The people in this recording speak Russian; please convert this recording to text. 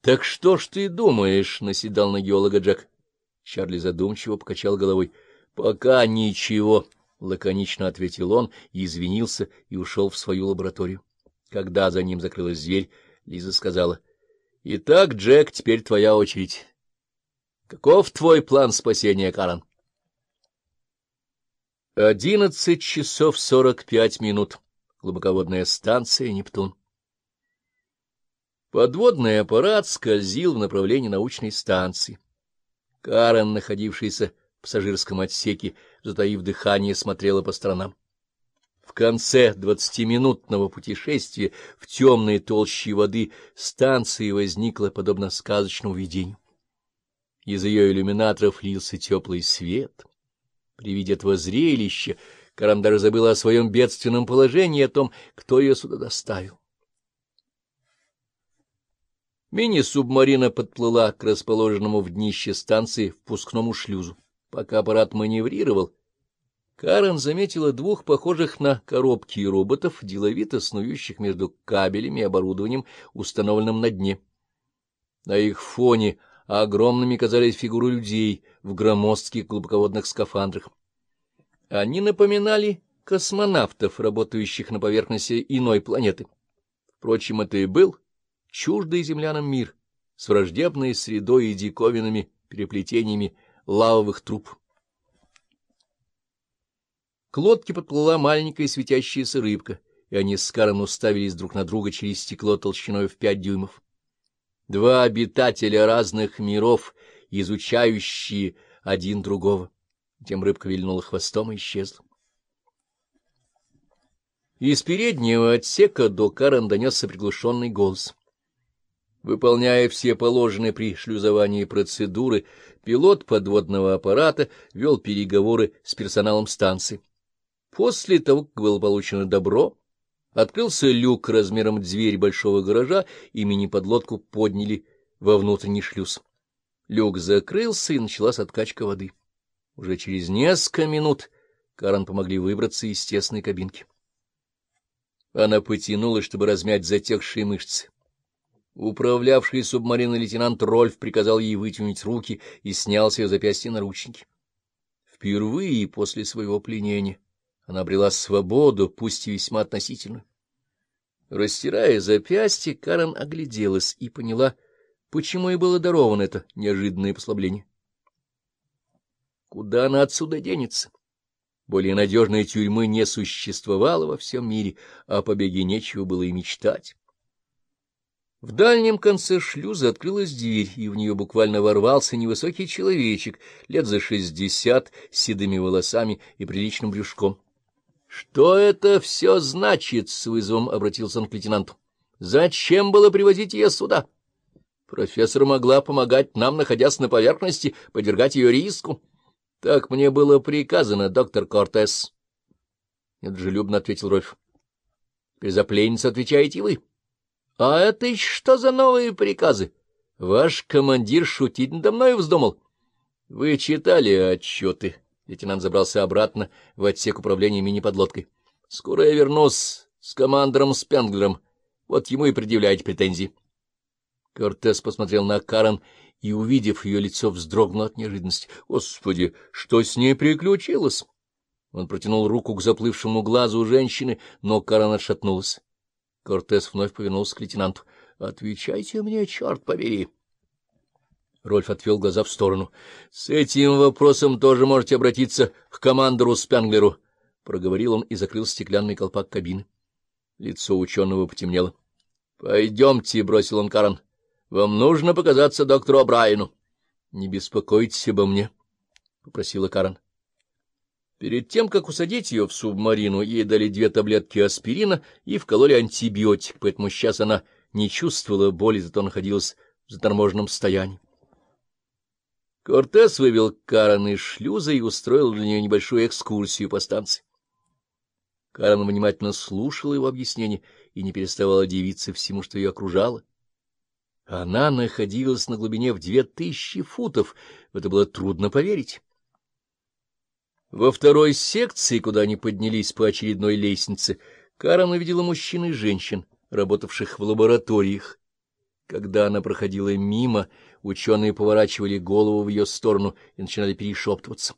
— Так что ж ты думаешь? — наседал на геолога Джек. Чарли задумчиво покачал головой. — Пока ничего, — лаконично ответил он, и извинился и ушел в свою лабораторию. Когда за ним закрылась дверь, Лиза сказала. — Итак, Джек, теперь твоя очередь. Каков твой план спасения, Карен? Одиннадцать часов сорок пять минут. Глубоководная станция «Нептун». Подводный аппарат скользил в направлении научной станции. Карен, находившийся в пассажирском отсеке, затаив дыхание, смотрела по сторонам. В конце двадцатиминутного путешествия в темной толще воды станция возникла подобно сказочному видению. Из ее иллюминаторов лился теплый свет. При виде этого зрелища Каран даже забыла о своем бедственном положении и о том, кто ее сюда доставил. Мини-субмарина подплыла к расположенному в днище станции впускному шлюзу. Пока аппарат маневрировал, Карен заметила двух похожих на коробки роботов, деловито снующих между кабелями и оборудованием, установленным на дне. На их фоне огромными казались фигуры людей в громоздких глубоководных скафандрах. Они напоминали космонавтов, работающих на поверхности иной планеты. Впрочем, это и был чуждый землянам мир с враждебной средой и диковинными переплетениями лавовых труб. К лодке подплыла маленькая светящаяся рыбка, и они с Карен уставились друг на друга через стекло толщиной в пять дюймов. Два обитателя разных миров, изучающие один другого. Тем рыбка вильнула хвостом и исчезла. Из переднего отсека до Карен донесся приглушенный голос. Выполняя все положенные при шлюзовании процедуры, пилот подводного аппарата вел переговоры с персоналом станции. После того, как было получено добро, открылся люк размером дверь большого гаража, и мини-подлодку подняли во внутренний шлюз. Люк закрылся, и началась откачка воды. Уже через несколько минут Карен помогли выбраться из тесной кабинки. Она потянулась, чтобы размять затекшие мышцы. Управлявший субмариной лейтенант Рольф приказал ей вытянуть руки и снял с ее запястья наручники. Впервые после своего пленения она обрела свободу, пусть и весьма относительную. Растирая запястье, Карен огляделась и поняла, почему ей было даровано это неожиданное послабление. Куда она отсюда денется? Более надежной тюрьмы не существовало во всем мире, а побеге нечего было и мечтать. В дальнем конце шлюза открылась дверь, и в нее буквально ворвался невысокий человечек, лет за шестьдесят, с седыми волосами и приличным брюшком. — Что это все значит? — с вызовом обратился он к лейтенанту. — Зачем было привозить ее сюда? Профессор могла помогать нам, находясь на поверхности, подвергать ее риску. — Так мне было приказано, доктор Кортес. — недружелюбно ответил Рольф. — Теперь за пленницу отвечаете вы. — а это что за новые приказы? Ваш командир шутить надо мной вздумал. Вы читали отчеты. Лейтенант забрался обратно в отсек управления мини-подлодкой. Скоро я вернусь с командором Спенглером. Вот ему и предъявляете претензии. Кортес посмотрел на Карен и, увидев ее лицо, вздрогнул от неожиданности. Господи, что с ней приключилось? Он протянул руку к заплывшему глазу женщины, но Карен отшатнулась. Кортес вновь повернулся к лейтенанту. — Отвечайте мне, черт побери! Рольф отвел глаза в сторону. — С этим вопросом тоже можете обратиться к командору Спенглеру, — проговорил он и закрыл стеклянный колпак кабины. Лицо ученого потемнело. — Пойдемте, — бросил он Карен. — Вам нужно показаться доктору О'Брайену. — Не беспокойтесь обо мне, — попросила Карен. Перед тем, как усадить ее в субмарину, ей дали две таблетки аспирина и вкололи антибиотик, поэтому сейчас она не чувствовала боли, зато находилась в заторможенном состоянии. Кортес вывел Карен из шлюза и устроил для нее небольшую экскурсию по станции. Карен внимательно слушала его объяснения и не переставала дивиться всему, что ее окружало. Она находилась на глубине в две тысячи футов, в это было трудно поверить. Во второй секции, куда они поднялись по очередной лестнице, Карен увидела мужчин и женщин, работавших в лабораториях. Когда она проходила мимо, ученые поворачивали голову в ее сторону и начинали перешептываться.